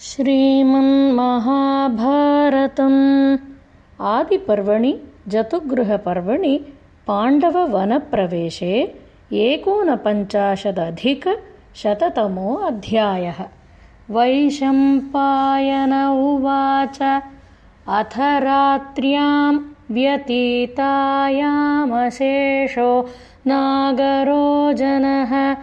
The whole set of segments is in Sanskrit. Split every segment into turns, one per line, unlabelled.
श्रीमन्महाभारतम्। आदिपर्वणि जतुगृहपर्वणि पाण्डववनप्रवेशे एकोनपञ्चाशदधिकशततमो अध्यायः। वैशम्पायन उवाच अथ रात्र्यां व्यतीतायामशेषो नागरो जनः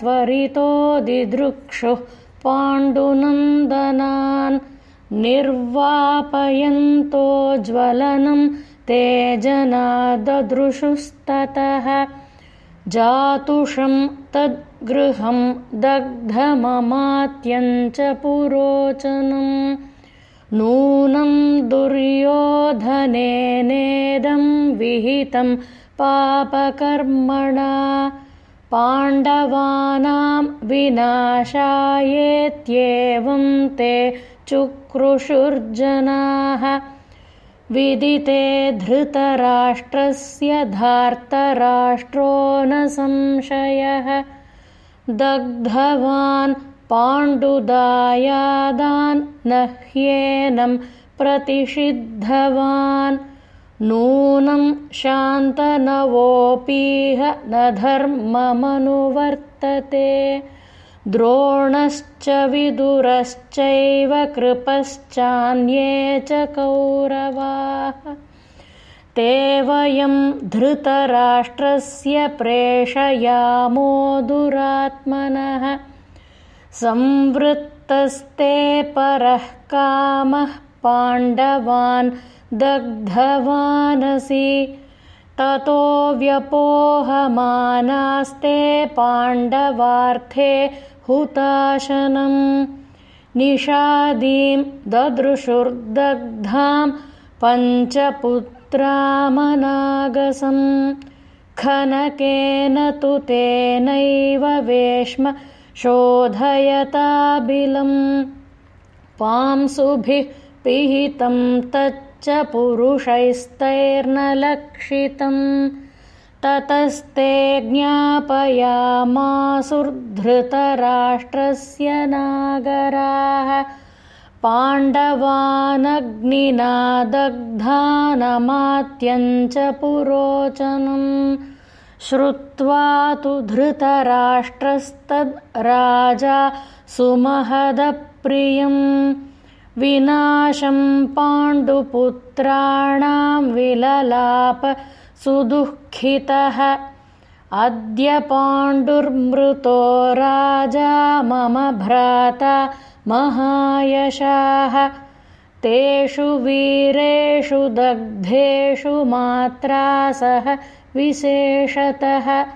त्वरितो दिदृक्षुः पाण्डुनन्दनान् निर्वापयन्तो ज्वलनं ते जना ददृशुस्ततः जातुषं तद्गृहं दग्धममात्यञ्च पुरोचनम् नूनं दुर्योधनेनेदं विहितं पापकर्मणा पाण्डवानां विनाशायेत्येवं ते चुक्रुषुर्जनाः। विदिते धृतराष्ट्रस्य धार्तराष्ट्रो न संशयः। दग्धवान् पाण्डुदायादान् न ह्येनं प्रतिषिद्धवान् नूनं शान्तनवोऽपीह न धर्ममनुवर्तते। द्रोणश्च विदुरश्चैव कृपश्चान्ये च कौरवाः। ते वयं धृतराष्ट्रस्य प्रेषयामो दुरात्मनः। संवृत्तस्ते परः कामः पाण्डवान् दग्धवानसि। ततो व्यपोहमानास्ते पाण्डवार्थे हुताशनं निषादीं ददृशुर्दग्धां पञ्चपुत्रामनागसं खनकेन तु तेनैव वेश्म शोधयताबिलं पांसुभिः पिहितं तच्च च पुरुषैस्तैर्न लक्षितं ततस्ते ज्ञापयामासुर्धृतराष्ट्रस्य नागराः। पाण्डवानग्निना दग्धानमात्यञ्च पुरोचनं श्रुत्वा तु धृतराष्ट्रस्तद् राजा सुमहदप्रियम् विनाशं पाण्डुपुत्राणां विललाप सुदुःखितः। अद्य पाण्डुर्मृतो राजा मम भ्राता महायशाः। तेषु वीरेषु दग्धेषु मात्रा सह विशेषतः।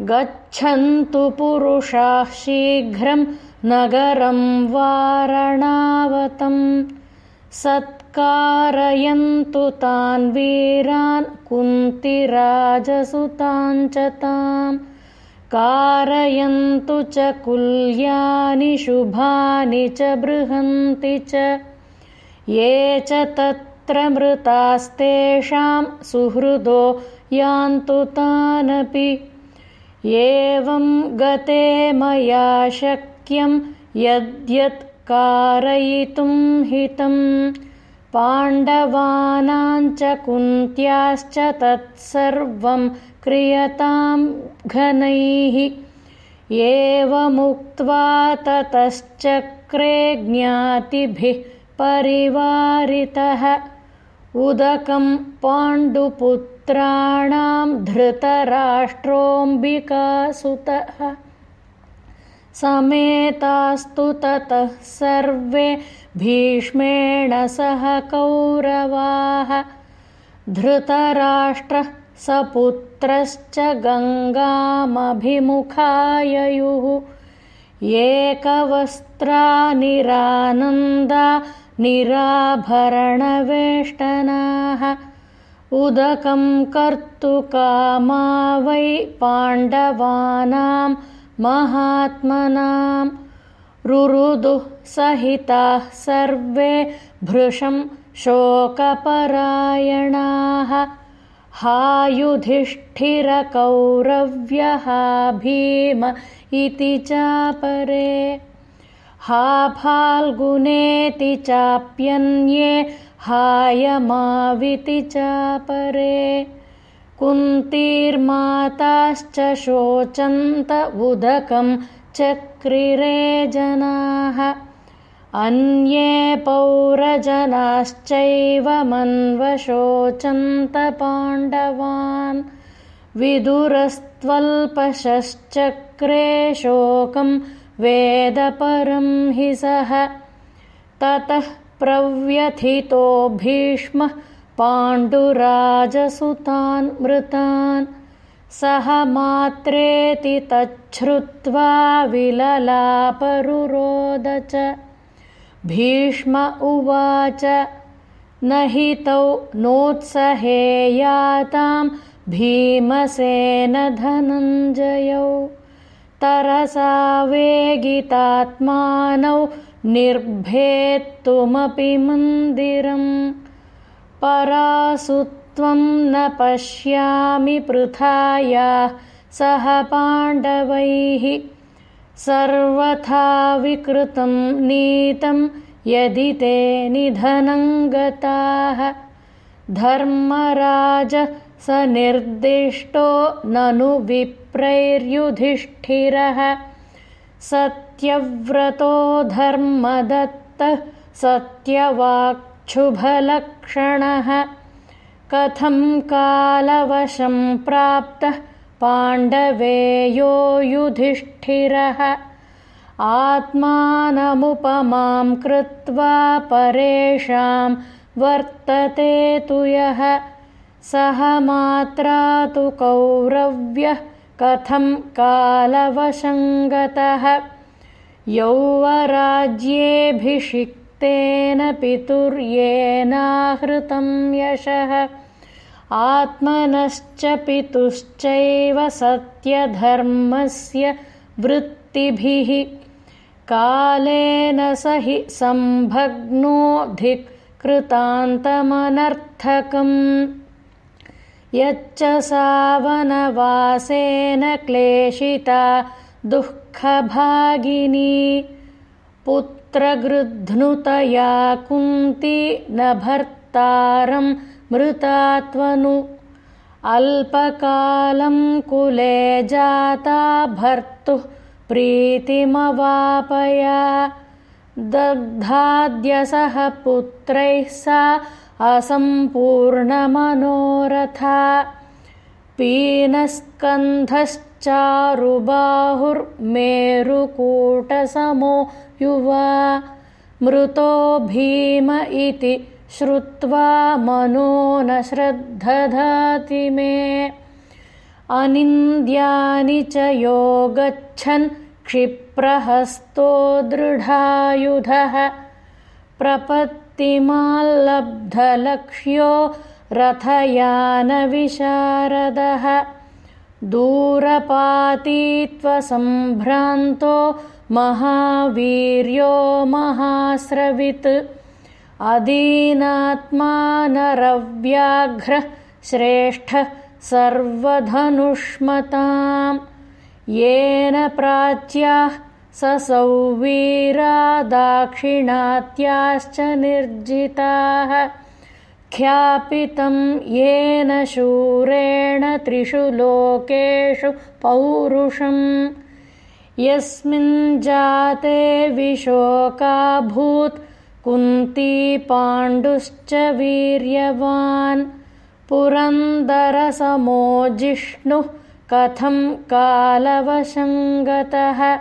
गच्छन्तु पुरुषाः शीघ्रं नगरं वारणावतम्। सत्कारयन्तु तान् वीरान् कुन्तिराजसुतां च ताम्। कारयन्तु च कुल्यानि शुभानि च बृहन्ति च। ये च तत्र मृतास्तेषां सुहृदो यान्तु तानपि। एवं गते मया शक् यद्यत् कारयितुं हितं। पाण्डवानाञ्च कुन्त्याश्च तत्सर्वं क्रियतां घनैः। एवमुक्त्वा ततश्चक्रे ज्ञातिभिः परिवारितः। उदकं पाण्डुपुत्राणां धृतराष्ट्रोऽम्बिकासुतः समेतास्तु ततः सर्वे भीष्मेण सह कौरवाः। धृतराष्ट्रः सपुत्रश्च गङ्गामभिमुखाययुः। एकवस्त्रा निरानन्दा निराभरणवेष्टनाः। उदकं कर्तुकामा वै पाण्डवानाम् महात्मनां रुरुदुः सहिताः सर्वे भृशं शोकपरायणाः। हायुधिष्ठिरकौरव्यहा भीम इति चापरे। हा फाल्गुनेति चाप्यन्ये हायमाविति चापरे कुन्तीर्माताश्च शोचन्त उदकं चक्रिरे जनाः अन्ये पौरजनाश्चैव मन्वशोचन्त पाण्डवान्। विदुरस्त्वल्पशश्चक्रे शोकं वेदपरं हि सः। ततः प्रव्यथितो भीष्मः पाण्डुराजसुतान् मृतान्। सह मात्रेति तच्छ्रुत्वा विललापरुरोद च। भीष्म उवाच न हि तौ नोत्सहेयातां भीमसेन धनञ्जयौ। तरसा वेगितात्मानौ निर्भेत्तुमपि मन्दिरम् परासुत्वं न पश्यामि पृथाया सह पाण्डवैः सर्वथा विकृतं नीतं यदि ते निधनं गताः धर्मराज स निर्दिष्टो ननु विप्रैर्युधिष्ठिरः। सत्यव्रतो धर्मदत्तः सत्यवाक् शुभलक्षणः। कथं कालवशं प्राप्तः पाण्डवेयो युधिष्ठिरः आत्मानमुपमां कृत्वा परेषां वर्तते तु यः। सह मात्रा तु कौरव्यः कथं कालवशङ्गतः यौवराज्येऽभिषिक् तेन पितुर्येनाहृतं यशः। आत्मनश्च पितुश्चैव सत्यधर्मस्य वृत्तिभिः। कालेन स हि सम्भग्नोऽधिकृतान्तमनर्थकम् यच्च सावनवासेन क्लेशिता दुःखभागिनी पुत्रगृध्नुतया कुन्ती न भर्तारं मृतात्वनु। अल्पकालं कुले जाता भर्तुः प्रीतिमवापया। दग्धाद्यसः पुत्रैः सा असम्पूर्णमनोरथा। पीनस्कन्धश्चारुबाहुर्मेरुकूटसमो युवा मृतो भीम इति श्रुत्वा मनो न श्रद्धधाति मे। अनिन्द्यानि च यो गच्छन् क्षिप्रहस्तो दृढायुधः। प्रपत्तिमाल्लब्धलक्ष्यो रथयानविशारदः। दूरपातीत्वसम्भ्रान्तो महावीर्यो महास्रवित्। अदीनात्मानरव्याघ्रः श्रेष्ठः सर्वधनुष्मताम्। येन प्राच्याः दाक्षिणात्याश्च निर्जिताः। ख्यापितं येन शूरेण त्रिषु लोकेषु पौरुषम् यस्मिन् जाते विशोकाभूत् कुन्ती पाण्डुश्च वीर्यवान्। पुरन्दरसमो जिष्णुः कथं कालवशङ्गतः।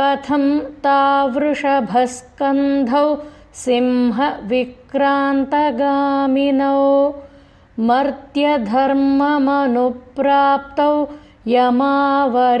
कथं तावृषभस्कन्धौ सिंहविक्रान्तगामिनौ। मर्त्यधर्ममनुप्राप्तौ यमावरिनिबर्हणौ